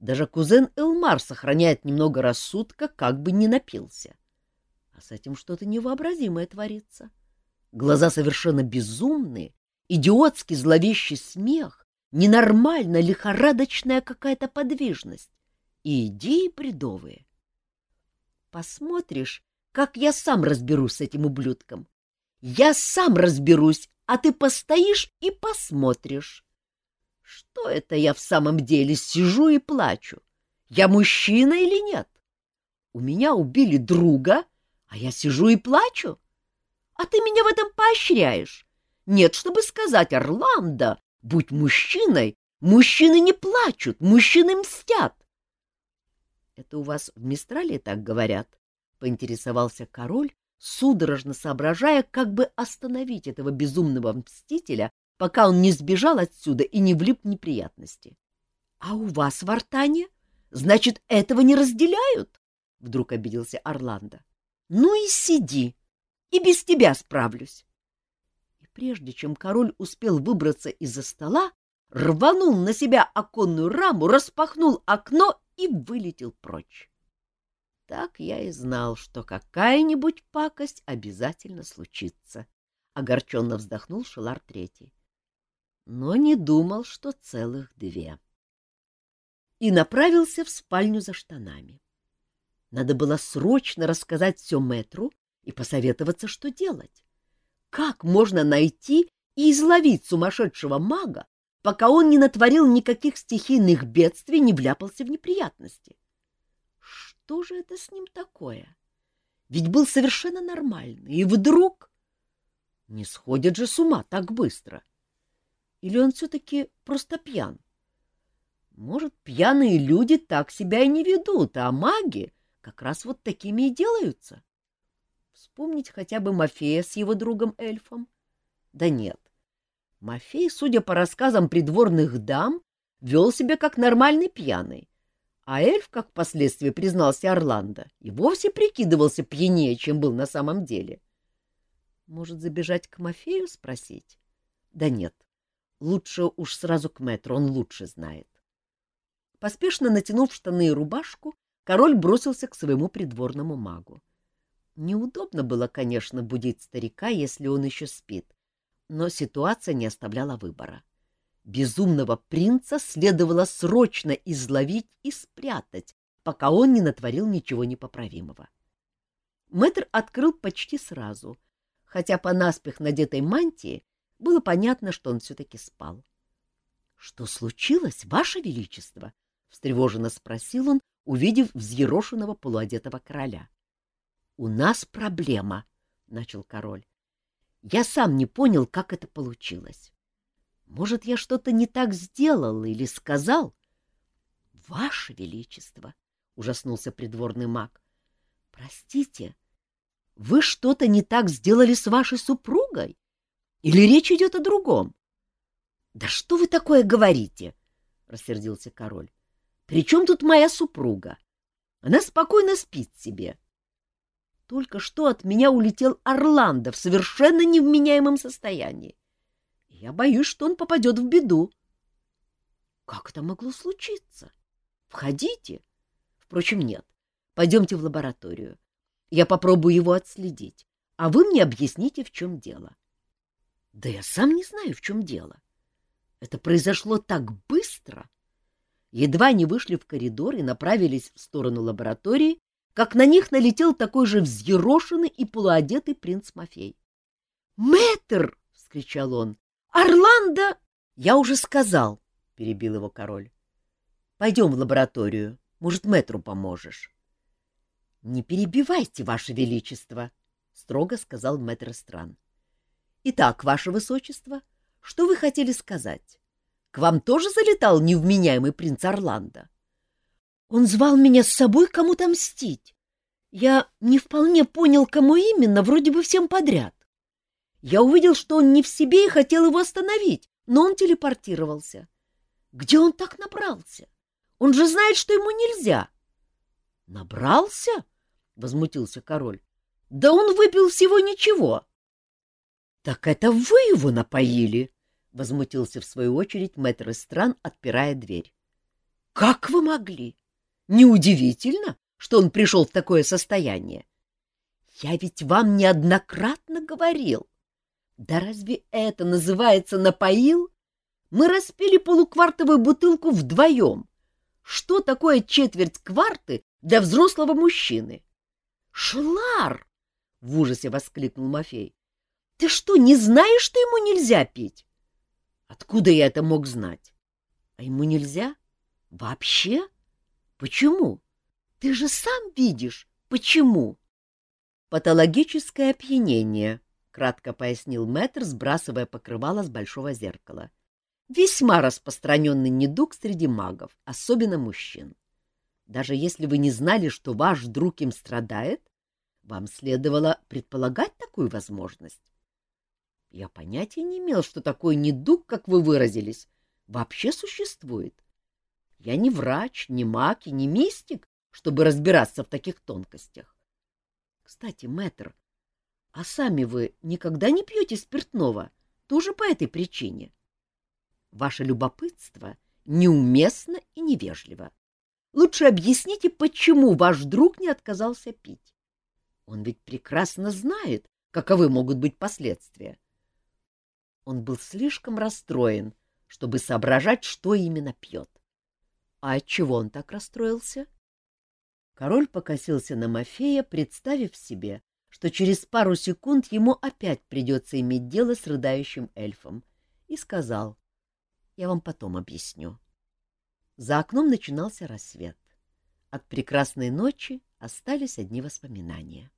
Даже кузен Элмар сохраняет немного рассудка, как бы не напился. — а с этим что-то невообразимое творится. Глаза совершенно безумные, идиотский зловещий смех, ненормально лихорадочная какая-то подвижность и идеи бредовые. Посмотришь, как я сам разберусь с этим ублюдком. Я сам разберусь, а ты постоишь и посмотришь. Что это я в самом деле сижу и плачу? Я мужчина или нет? У меня убили друга — а я сижу и плачу. А ты меня в этом поощряешь. Нет, чтобы сказать, Орландо, будь мужчиной, мужчины не плачут, мужчины мстят. — Это у вас в Мистрале так говорят? — поинтересовался король, судорожно соображая, как бы остановить этого безумного мстителя, пока он не сбежал отсюда и не влип в неприятности. — А у вас в Артане? Значит, этого не разделяют? — вдруг обиделся Орландо. Ну и сиди, и без тебя справлюсь. И прежде чем король успел выбраться из-за стола, рванул на себя оконную раму, распахнул окно и вылетел прочь. Так я и знал, что какая-нибудь пакость обязательно случится, — огорченно вздохнул Шелар Третий. Но не думал, что целых две. И направился в спальню за штанами. Надо было срочно рассказать все мэтру и посоветоваться, что делать. Как можно найти и изловить сумасшедшего мага, пока он не натворил никаких стихийных бедствий, не вляпался в неприятности? Что же это с ним такое? Ведь был совершенно нормальный, и вдруг... Не сходит же с ума так быстро. Или он все-таки просто пьян? Может, пьяные люди так себя и не ведут, а маги как раз вот такими и делаются. Вспомнить хотя бы Мафея с его другом-эльфом? Да нет. Мафей, судя по рассказам придворных дам, вел себя как нормальный пьяный, а эльф, как впоследствии признался Орландо, и вовсе прикидывался пьянее, чем был на самом деле. Может, забежать к Мафею спросить? Да нет, лучше уж сразу к мэтру, он лучше знает. Поспешно натянув штаны и рубашку, король бросился к своему придворному магу. Неудобно было, конечно, будить старика, если он еще спит, но ситуация не оставляла выбора. Безумного принца следовало срочно изловить и спрятать, пока он не натворил ничего непоправимого. Мэтр открыл почти сразу, хотя по наспех надетой мантии было понятно, что он все-таки спал. — Что случилось, Ваше Величество? — встревоженно спросил он, увидев взъерошенного полуодетого короля. — У нас проблема, — начал король. Я сам не понял, как это получилось. Может, я что-то не так сделал или сказал? — Ваше Величество! — ужаснулся придворный маг. — Простите, вы что-то не так сделали с вашей супругой? Или речь идет о другом? — Да что вы такое говорите? — рассердился король. При чем тут моя супруга? Она спокойно спит себе. Только что от меня улетел Орландо в совершенно невменяемом состоянии. Я боюсь, что он попадет в беду. Как это могло случиться? Входите. Впрочем, нет. Пойдемте в лабораторию. Я попробую его отследить, а вы мне объясните, в чем дело. Да я сам не знаю, в чем дело. Это произошло так быстро. Едва не вышли в коридор и направились в сторону лаборатории, как на них налетел такой же взъерошенный и полуодетый принц Мафей. «Мэтр!» — вскричал он. «Орландо!» «Я уже сказал!» — перебил его король. «Пойдем в лабораторию. Может, мэтру поможешь?» «Не перебивайте, ваше величество!» — строго сказал мэтр Стран. «Итак, ваше высочество, что вы хотели сказать? К вам тоже залетал невменяемый принц Орландо?» Он звал меня с собой кому-то мстить. Я не вполне понял, кому именно, вроде бы всем подряд. Я увидел, что он не в себе и хотел его остановить, но он телепортировался. Где он так набрался? Он же знает, что ему нельзя. — Набрался? — возмутился король. — Да он выпил всего ничего. — Так это вы его напоили? — возмутился в свою очередь мэтр из стран, отпирая дверь. — Как вы могли? Неудивительно, что он пришел в такое состояние. Я ведь вам неоднократно говорил. Да разве это называется напоил? Мы распили полуквартовую бутылку вдвоем. Что такое четверть кварты для взрослого мужчины? Шлар! — в ужасе воскликнул Мафей. — Ты что, не знаешь, что ему нельзя пить? Откуда я это мог знать? А ему нельзя? Вообще? — Почему? Ты же сам видишь, почему? Патологическое опьянение, кратко пояснил мэтр, сбрасывая покрывало с большого зеркала. Весьма распространенный недуг среди магов, особенно мужчин. Даже если вы не знали, что ваш друг им страдает, вам следовало предполагать такую возможность. Я понятия не имел, что такой недуг, как вы выразились, вообще существует. Я не врач, не маг и не мистик, чтобы разбираться в таких тонкостях. Кстати, мэтр, а сами вы никогда не пьете спиртного, тоже по этой причине? Ваше любопытство неуместно и невежливо. Лучше объясните, почему ваш друг не отказался пить. Он ведь прекрасно знает, каковы могут быть последствия. Он был слишком расстроен, чтобы соображать, что именно пьет. А отчего он так расстроился? Король покосился на Мафея, представив себе, что через пару секунд ему опять придется иметь дело с рыдающим эльфом, и сказал, «Я вам потом объясню». За окном начинался рассвет. От прекрасной ночи остались одни воспоминания.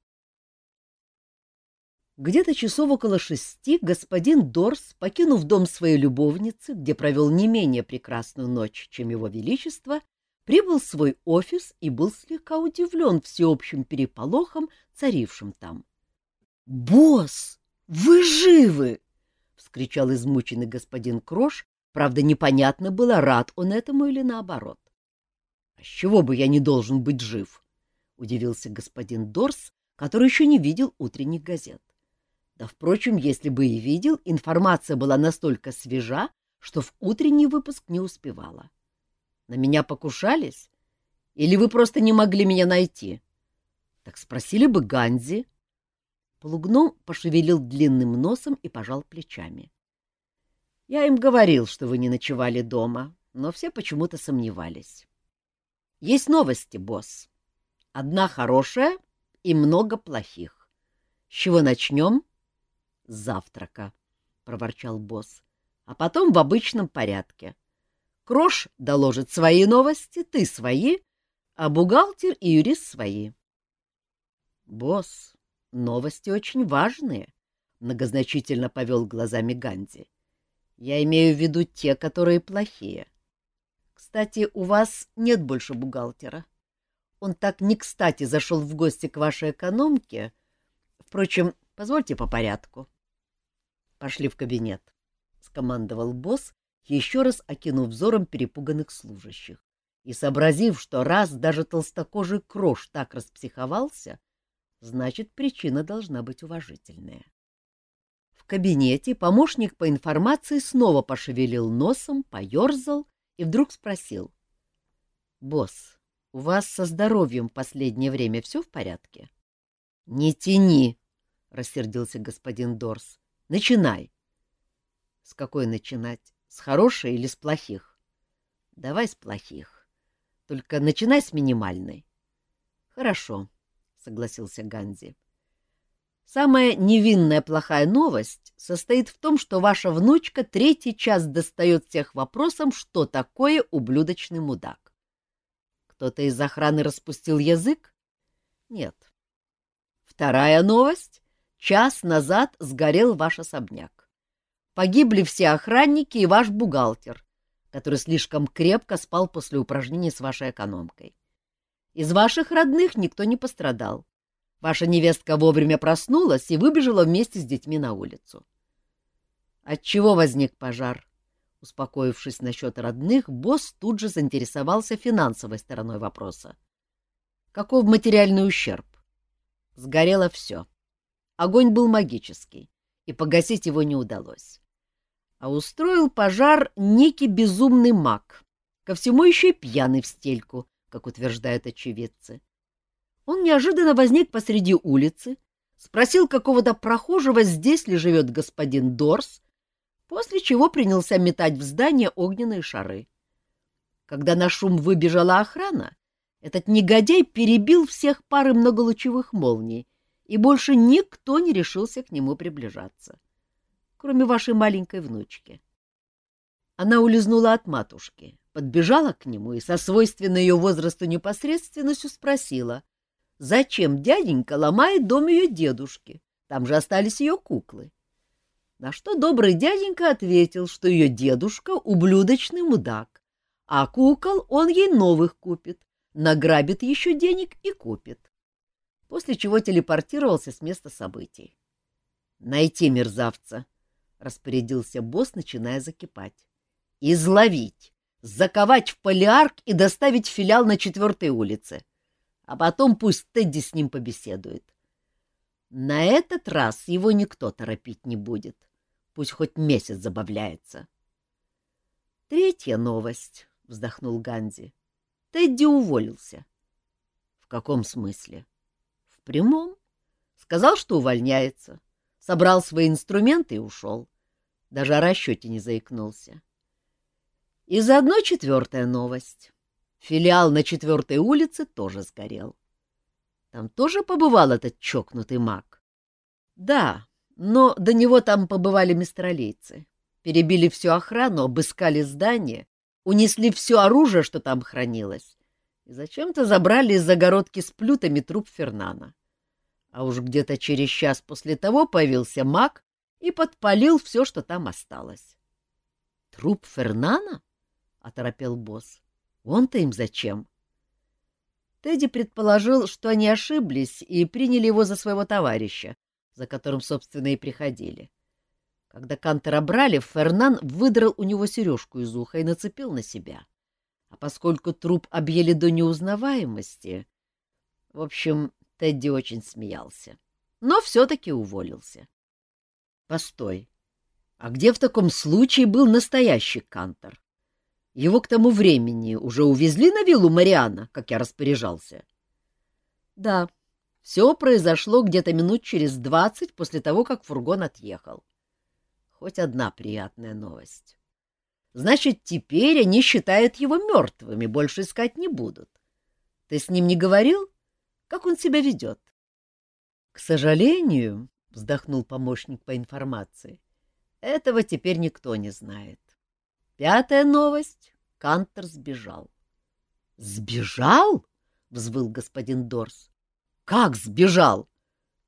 Где-то часов около шести господин Дорс, покинув дом своей любовницы, где провел не менее прекрасную ночь, чем его величество, прибыл в свой офис и был слегка удивлен всеобщим переполохом, царившим там. — Босс, вы живы! — вскричал измученный господин Крош, правда, непонятно было, рад он этому или наоборот. — А с чего бы я не должен быть жив? — удивился господин Дорс, который еще не видел утренних газет. Да, впрочем, если бы и видел, информация была настолько свежа, что в утренний выпуск не успевала. На меня покушались? Или вы просто не могли меня найти? Так спросили бы Ганзи. Полугном пошевелил длинным носом и пожал плечами. Я им говорил, что вы не ночевали дома, но все почему-то сомневались. Есть новости, босс. Одна хорошая и много плохих. С чего начнем? — завтрака, — проворчал босс, — а потом в обычном порядке. Крош доложит свои новости, ты свои, а бухгалтер и юрист свои. — Босс, новости очень важные, — многозначительно повел глазами Ганди. — Я имею в виду те, которые плохие. Кстати, у вас нет больше бухгалтера. Он так не кстати зашел в гости к вашей экономке. Впрочем, позвольте по порядку. Пошли в кабинет, — скомандовал босс, еще раз окинув взором перепуганных служащих. И, сообразив, что раз даже толстокожий крош так распсиховался, Значит, причина должна быть уважительная. В кабинете помощник по информации снова пошевелил носом, поерзал и вдруг спросил. — Босс, у вас со здоровьем в последнее время все в порядке? — Не тяни, — рассердился господин Дорс. — Начинай. — С какой начинать? С хорошей или с плохих? — Давай с плохих. Только начинай с минимальной. — Хорошо, — согласился Ганзи. — Самая невинная плохая новость состоит в том, что ваша внучка третий час достает всех вопросом, что такое ублюдочный мудак. Кто-то из охраны распустил язык? Нет. Вторая новость Час назад сгорел ваш особняк. Погибли все охранники и ваш бухгалтер, который слишком крепко спал после упражнений с вашей экономкой. Из ваших родных никто не пострадал. Ваша невестка вовремя проснулась и выбежала вместе с детьми на улицу. Отчего возник пожар? Успокоившись насчет родных, босс тут же заинтересовался финансовой стороной вопроса. Каков материальный ущерб? Сгорело все. Огонь был магический, и погасить его не удалось. А устроил пожар некий безумный маг, ко всему еще и пьяный в стельку, как утверждают очевидцы. Он неожиданно возник посреди улицы, спросил какого-то прохожего, здесь ли живет господин Дорс, после чего принялся метать в здание огненные шары. Когда на шум выбежала охрана, этот негодяй перебил всех пары многолучевых молний и больше никто не решился к нему приближаться, кроме вашей маленькой внучки. Она улизнула от матушки, подбежала к нему и со свойственной ее возрасту непосредственностью спросила, зачем дяденька ломает дом ее дедушки, там же остались ее куклы. На что добрый дяденька ответил, что ее дедушка — ублюдочный мудак, а кукол он ей новых купит, награбит еще денег и купит после чего телепортировался с места событий. «Найти мерзавца!» — распорядился босс, начиная закипать. «Изловить, заковать в полиарк и доставить в филиал на четвертой улице. А потом пусть Тедди с ним побеседует. На этот раз его никто торопить не будет. Пусть хоть месяц забавляется». «Третья новость», — вздохнул Ганзи. «Тедди уволился». «В каком смысле?» прямом. Сказал, что увольняется. Собрал свои инструменты и ушел. Даже о расчете не заикнулся. И заодно четвертая новость. Филиал на четвертой улице тоже сгорел. Там тоже побывал этот чокнутый маг? Да, но до него там побывали мистралийцы. Перебили всю охрану, обыскали здание, унесли все оружие, что там хранилось, и зачем-то забрали из загородки с плютами труп Фернана. А уж где-то через час после того появился маг и подпалил все, что там осталось. — Труп Фернана? — оторопел босс. — Он-то им зачем? Тедди предположил, что они ошиблись и приняли его за своего товарища, за которым, собственно, и приходили. Когда Кантера брали, Фернан выдрал у него сережку из уха и нацепил на себя. А поскольку труп объели до неузнаваемости... В общем, Тедди очень смеялся, но все-таки уволился. Постой, а где в таком случае был настоящий Кантор? Его к тому времени уже увезли на виллу Мариана, как я распоряжался? Да, все произошло где-то минут через двадцать после того, как фургон отъехал. Хоть одна приятная новость. Значит, теперь они считают его мертвым и больше искать не будут. Ты с ним не говорил? Как он себя ведет? — К сожалению, — вздохнул помощник по информации, — этого теперь никто не знает. Пятая новость — Кантер сбежал. — Сбежал? — взвыл господин Дорс. — Как сбежал?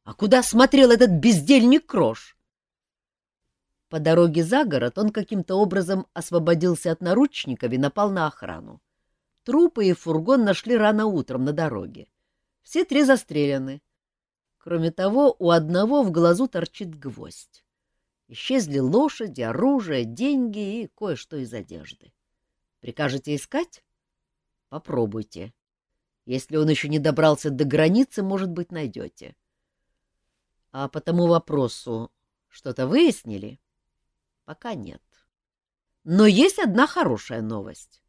А куда смотрел этот бездельник Крош? По дороге за город он каким-то образом освободился от наручников и напал на охрану. Трупы и фургон нашли рано утром на дороге. Все три застрелены. Кроме того, у одного в глазу торчит гвоздь. Исчезли лошади, оружие, деньги и кое-что из одежды. Прикажете искать? Попробуйте. Если он еще не добрался до границы, может быть, найдете. А по тому вопросу что-то выяснили? Пока нет. Но есть одна хорошая новость.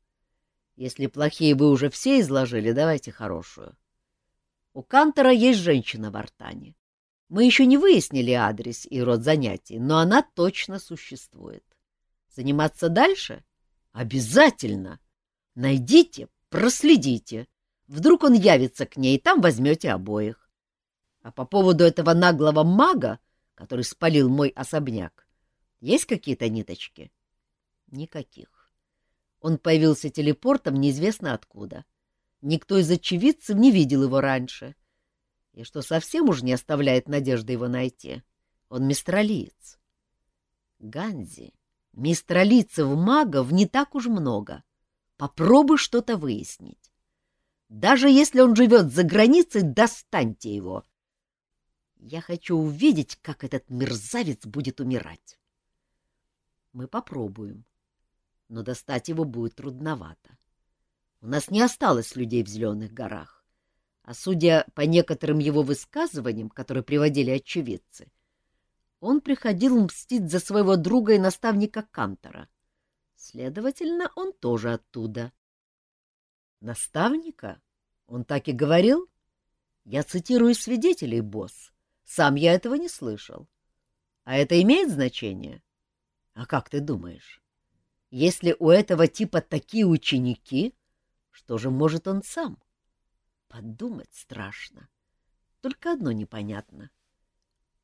Если плохие вы уже все изложили, давайте хорошую. У Кантера есть женщина в Артане. Мы еще не выяснили адрес и род занятий, но она точно существует. Заниматься дальше? Обязательно. Найдите, проследите. Вдруг он явится к ней, там возьмете обоих. А по поводу этого наглого мага, который спалил мой особняк, есть какие-то ниточки? Никаких. Он появился телепортом неизвестно откуда. Никто из очевидцев не видел его раньше. И что совсем уж не оставляет надежды его найти, он мистралиец. Ганзи, мистралийцев магов не так уж много. Попробуй что-то выяснить. Даже если он живет за границей, достаньте его. Я хочу увидеть, как этот мерзавец будет умирать. Мы попробуем, но достать его будет трудновато. У нас не осталось людей в Зеленых горах, а судя по некоторым его высказываниям, которые приводили очевидцы, он приходил мстить за своего друга и наставника Кантора. Следовательно, он тоже оттуда. Наставника? Он так и говорил? Я цитирую свидетелей, босс. Сам я этого не слышал. А это имеет значение? А как ты думаешь? Если у этого типа такие ученики, что же может он сам? Подумать страшно. Только одно непонятно.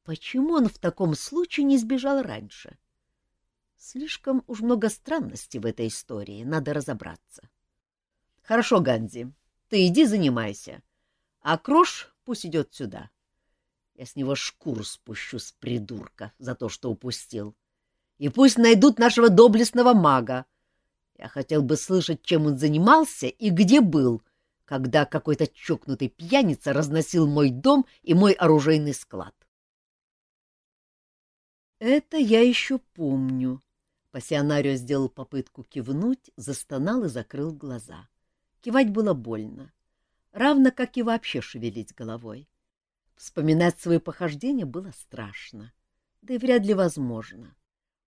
Почему он в таком случае не сбежал раньше? Слишком уж много странностей в этой истории, надо разобраться. Хорошо, Ганди, ты иди занимайся, а Крош пусть идет сюда. Я с него шкуру спущу с придурка за то, что упустил. И пусть найдут нашего доблестного мага. Я хотел бы слышать, чем он занимался и где был, когда какой-то чокнутый пьяница разносил мой дом и мой оружейный склад. Это я еще помню, Пассионарио сделал попытку кивнуть, застонал и закрыл глаза. Кивать было больно, равно как и вообще шевелить головой. Вспоминать свои похождения было страшно, да и вряд ли возможно.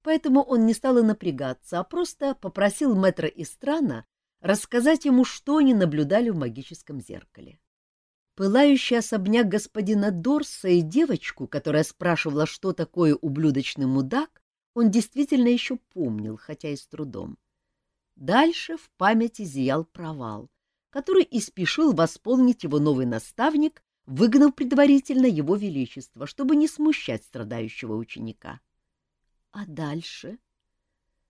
Поэтому он не стал и напрягаться, а просто попросил мэтра Истрана рассказать ему, что они наблюдали в магическом зеркале. Пылающий особняк господина Дорса и девочку, которая спрашивала, что такое ублюдочный мудак, он действительно еще помнил, хотя и с трудом. Дальше в памяти зиял провал, который и спешил восполнить его новый наставник, выгнав предварительно его величество, чтобы не смущать страдающего ученика. А дальше?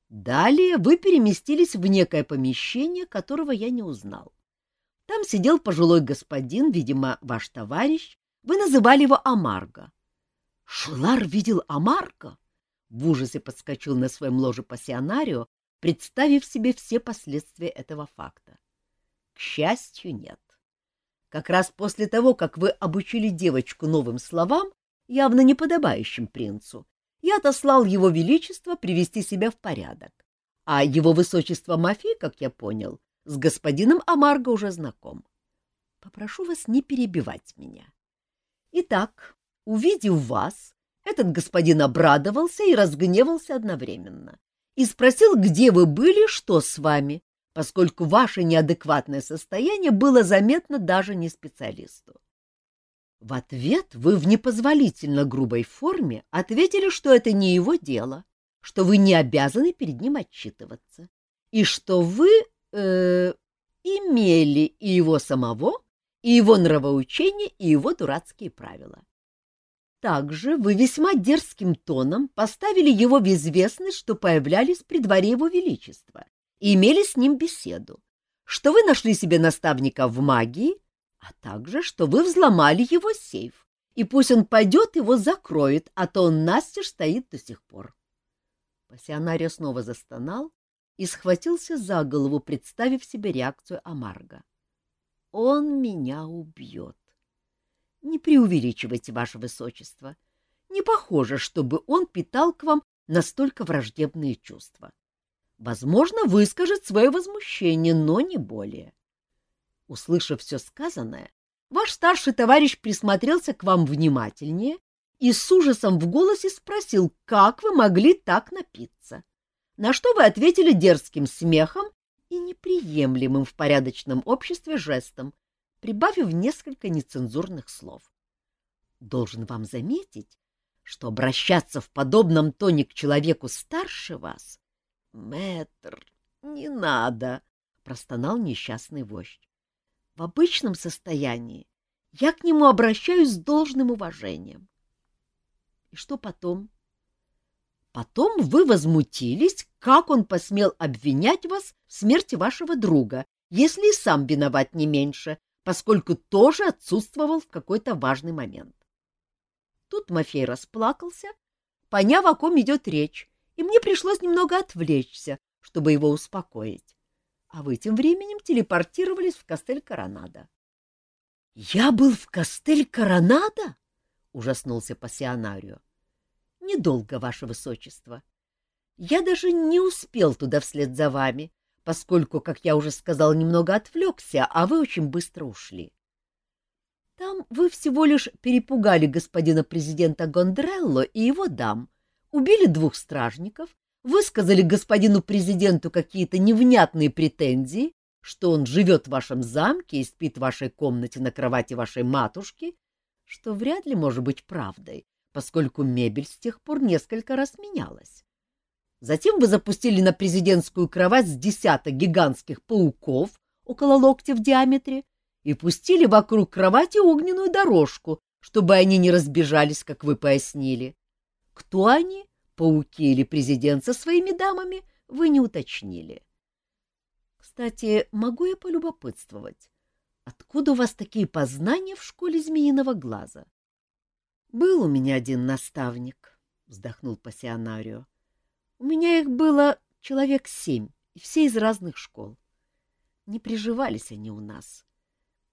Далее вы переместились в некое помещение, которого я не узнал. Там сидел пожилой господин, видимо, ваш товарищ. Вы называли его Амарго. Шулар видел Амарго? в ужасе подскочил на своем ложе пассионарио, представив себе все последствия этого факта. К счастью, нет. Как раз после того, как вы обучили девочку новым словам, явно неподобающим принцу, я отослал его величество привести себя в порядок. А его высочество Мафи, как я понял, с господином Амарго уже знаком. Попрошу вас не перебивать меня. Итак, увидев вас, этот господин обрадовался и разгневался одновременно и спросил, где вы были, что с вами, поскольку ваше неадекватное состояние было заметно даже не специалисту. В ответ вы в непозволительно грубой форме ответили, что это не его дело, что вы не обязаны перед ним отчитываться, и что вы э, имели и его самого, и его нравоучение, и его дурацкие правила. Также вы весьма дерзким тоном поставили его в известность, что появлялись при дворе его величества и имели с ним беседу, что вы нашли себе наставника в магии, а также, что вы взломали его сейф, и пусть он пойдет, его закроет, а то он настежь стоит до сих пор. Пассионарио снова застонал и схватился за голову, представив себе реакцию Амарга. «Он меня убьет!» Не преувеличивайте, ваше высочество. Не похоже, чтобы он питал к вам настолько враждебные чувства. Возможно, выскажет свое возмущение, но не более. Услышав все сказанное, ваш старший товарищ присмотрелся к вам внимательнее и с ужасом в голосе спросил, как вы могли так напиться. На что вы ответили дерзким смехом и неприемлемым в порядочном обществе жестом, прибавив несколько нецензурных слов. Должен вам заметить, что обращаться в подобном тоне к человеку старше вас... — Мэтр, не надо, — простонал несчастный вождь. — В обычном состоянии я к нему обращаюсь с должным уважением. И что потом? Потом вы возмутились, как он посмел обвинять вас в смерти вашего друга, если и сам виноват не меньше, поскольку тоже отсутствовал в какой-то важный момент. Тут Мафей расплакался, поняв, о ком идет речь, и мне пришлось немного отвлечься, чтобы его успокоить. А вы тем временем телепортировались в Кастель-Коронадо. — Я был в Кастель-Коронадо? — ужаснулся пассионарио. — Недолго, ваше высочество. Я даже не успел туда вслед за вами, поскольку, как я уже сказал, немного отвлекся, а вы очень быстро ушли. Там вы всего лишь перепугали господина президента Гондрелло и его дам, убили двух стражников, высказали господину президенту какие-то невнятные претензии, что он живет в вашем замке и спит в вашей комнате на кровати вашей матушки, что вряд ли может быть правдой, поскольку мебель с тех пор несколько раз менялась. Затем вы запустили на президентскую кровать с десяток гигантских пауков около локтя в диаметре и пустили вокруг кровати огненную дорожку, чтобы они не разбежались, как вы пояснили. Кто они, пауки или президент со своими дамами, вы не уточнили. Кстати, могу я полюбопытствовать, откуда у вас такие познания в школе змеиного глаза? — Был у меня один наставник, — вздохнул пассионарио. У меня их было человек семь, и все из разных школ. Не приживались они у нас.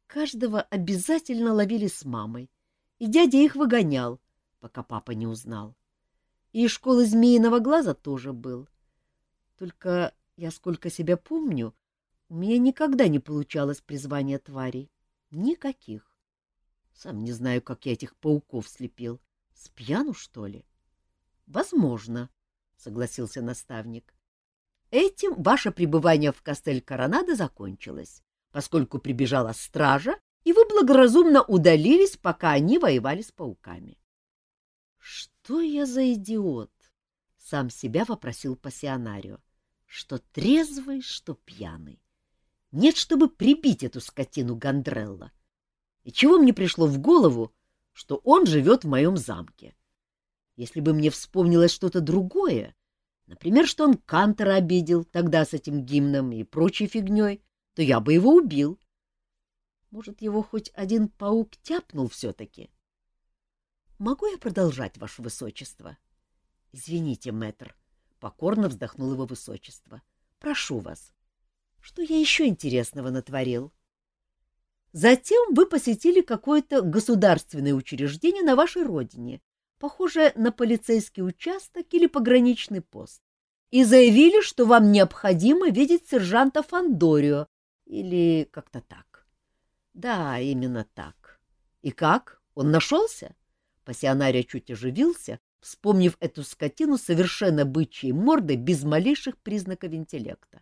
Каждого обязательно ловили с мамой, и дядя их выгонял, пока папа не узнал. И из школы змеиного глаза тоже был. Только я сколько себя помню, у меня никогда не получалось призвания тварей. Никаких. Сам не знаю, как я этих пауков слепил. С пьяну, что ли? Возможно, — согласился наставник. Этим ваше пребывание в Кастель-Коронадо закончилось, поскольку прибежала стража, и вы благоразумно удалились, пока они воевали с пауками. — Что я за идиот? — сам себя вопросил пассионарио. — Что трезвый, что пьяный. Нет, чтобы прибить эту скотину Гандрелла. И чего мне пришло в голову, что он живет в моем замке? Если бы мне вспомнилось что-то другое, например, что он Кантера обидел тогда с этим гимном и прочей фигней, то я бы его убил. Может, его хоть один паук тяпнул все-таки? Могу я продолжать, ваше высочество? Извините, мэтр, — покорно вздохнул его высочество. Прошу вас. Что я еще интересного натворил? Затем вы посетили какое-то государственное учреждение на вашей родине, похоже на полицейский участок или пограничный пост, и заявили, что вам необходимо видеть сержанта Фандорио или как-то так. Да, именно так. И как? Он нашелся? Пассионария чуть оживился, вспомнив эту скотину совершенно бычьей мордой без малейших признаков интеллекта.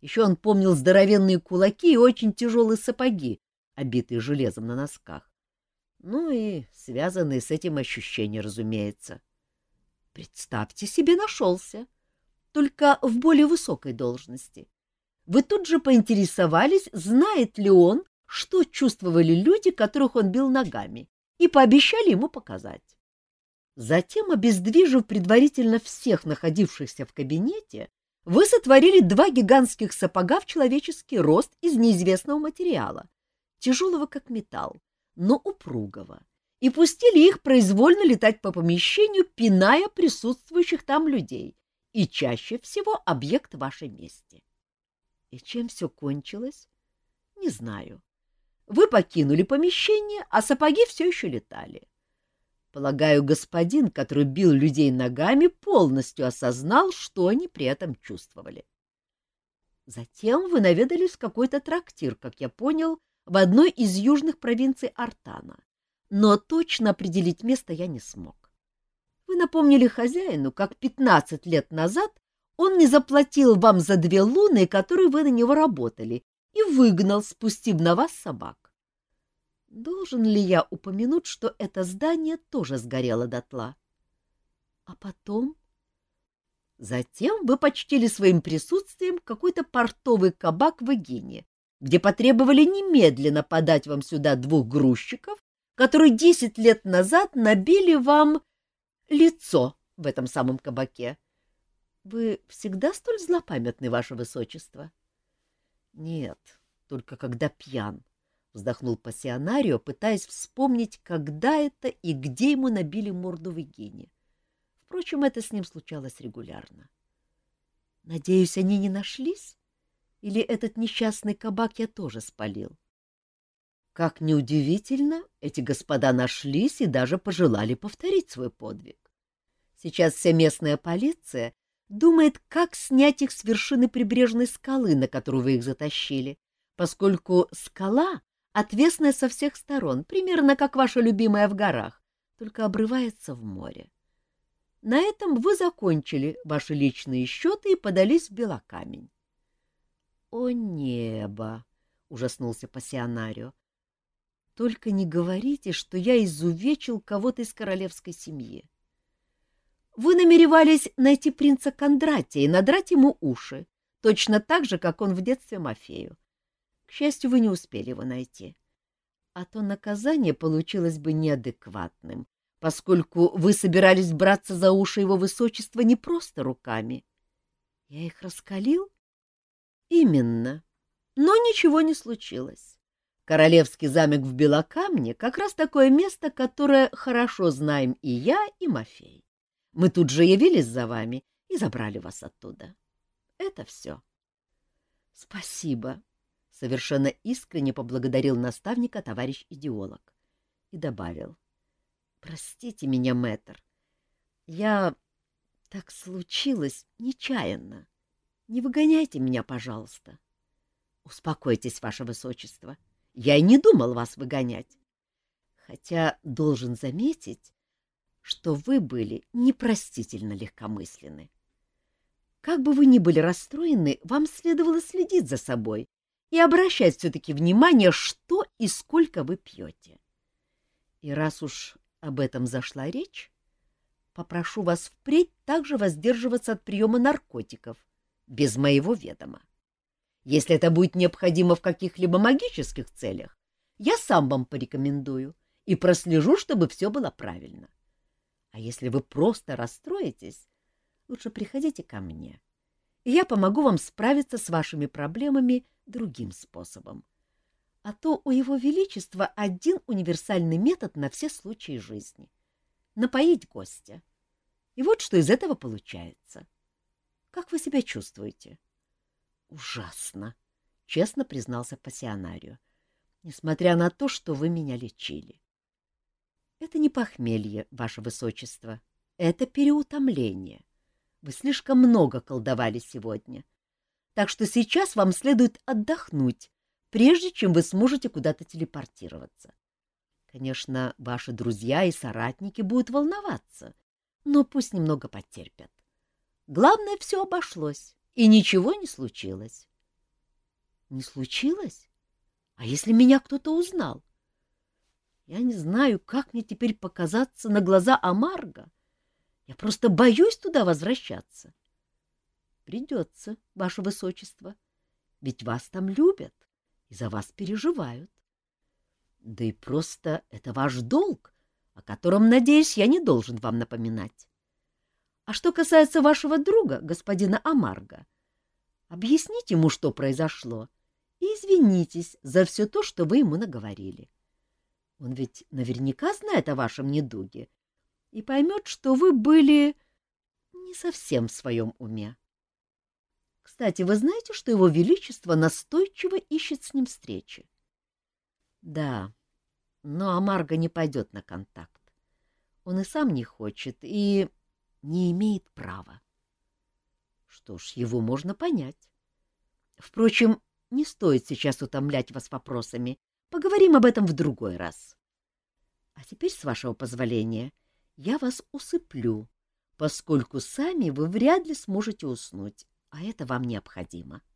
Еще он помнил здоровенные кулаки и очень тяжелые сапоги, обитые железом на носках. Ну и связанные с этим ощущения, разумеется. Представьте себе, нашелся. Только в более высокой должности. Вы тут же поинтересовались, знает ли он, что чувствовали люди, которых он бил ногами, и пообещали ему показать. Затем, обездвижив предварительно всех находившихся в кабинете, вы сотворили два гигантских сапога в человеческий рост из неизвестного материала, тяжелого как металл, но упругого, и пустили их произвольно летать по помещению, пиная присутствующих там людей, и чаще всего объект вашей мести. И чем все кончилось? Не знаю. Вы покинули помещение, а сапоги все еще летали. Полагаю, господин, который бил людей ногами, полностью осознал, что они при этом чувствовали. Затем вы наведались в какой-то трактир, как я понял, в одной из южных провинций Артана. но точно определить место я не смог. Вы напомнили хозяину, как пятнадцать лет назад он не заплатил вам за две луны, которые вы на него работали, и выгнал, спустив на вас собак. Должен ли я упомянуть, что это здание тоже сгорело дотла? А потом... Затем вы почтили своим присутствием какой-то портовый кабак в Эгине, где потребовали немедленно подать вам сюда двух грузчиков, которые десять лет назад набили вам лицо в этом самом кабаке. Вы всегда столь злопамятны, ваше высочество? — Нет, только когда пьян, — вздохнул пассионарио, пытаясь вспомнить, когда это и где ему набили морду в Эгине. Впрочем, это с ним случалось регулярно. — Надеюсь, они не нашлись? Или этот несчастный кабак я тоже спалил? Как неудивительно, эти господа нашлись и даже пожелали повторить свой подвиг. Сейчас вся местная полиция думает, как снять их с вершины прибрежной скалы, на которую вы их затащили, поскольку скала отвесная со всех сторон, примерно как ваша любимая в горах, только обрывается в море. На этом вы закончили ваши личные счеты и подались в Белокамень. — О небо! — ужаснулся пассионарио. — Только не говорите, что я изувечил кого-то из королевской семьи. Вы намеревались найти принца Кондратия и надрать ему уши, точно так же, как он в детстве Мафею. К счастью, вы не успели его найти. А то наказание получилось бы неадекватным, поскольку вы собирались браться за уши его высочества не просто руками. Я их раскалил? Именно. Но ничего не случилось. Королевский замок в Белокамне — как раз такое место, которое хорошо знаем и я, и Мафей. Мы тут же явились за вами и забрали вас оттуда. Это все. — Спасибо, — совершенно искренне поблагодарил наставника товарищ идеолог и добавил. — Простите меня, мэтр. Я... Так случилось нечаянно. Не выгоняйте меня, пожалуйста. — Успокойтесь, ваше высочество. Я и не думал вас выгонять. Хотя должен заметить, что вы были непростительно легкомысленны. Как бы вы ни были расстроены, вам следовало следить за собой и обращать все-таки внимание, что и сколько вы пьете. И раз уж об этом зашла речь, попрошу вас впредь также воздерживаться от приема наркотиков, без моего ведома. Если это будет необходимо в каких-либо магических целях, я сам вам порекомендую и прослежу, чтобы все было правильно. А если вы просто расстроитесь, лучше приходите ко мне, и я помогу вам справиться с вашими проблемами другим способом. А то у Его Величества один универсальный метод на все случаи жизни — напоить гостя. И вот что из этого получается. Как вы себя чувствуете? — Ужасно, — честно признался пассионарио, несмотря на то, что вы меня лечили. Это не похмелье, ваше высочество, это переутомление. Вы слишком много колдовали сегодня. Так что сейчас вам следует отдохнуть, прежде чем вы сможете куда-то телепортироваться. Конечно, ваши друзья и соратники будут волноваться, но пусть немного потерпят. Главное, все обошлось, и ничего не случилось. — Не случилось? А если меня кто-то узнал? Я не знаю, как мне теперь показаться на глаза Амарго. Я просто боюсь туда возвращаться. Придется, ваше высочество, ведь вас там любят и за вас переживают. Да и просто это ваш долг, о котором, надеюсь, я не должен вам напоминать. А что касается вашего друга, господина Амарго, объясните ему, что произошло, и извинитесь за все то, что вы ему наговорили. Он ведь наверняка знает о вашем недуге и поймет, что вы были не совсем в своем уме. Кстати, вы знаете, что его величество настойчиво ищет с ним встречи? Да, но Амарго не пойдет на контакт. Он и сам не хочет, и не имеет права. Что ж, его можно понять. Впрочем, не стоит сейчас утомлять вас вопросами. Поговорим об этом в другой раз. А теперь, с вашего позволения, я вас усыплю, поскольку сами вы вряд ли сможете уснуть, а это вам необходимо. —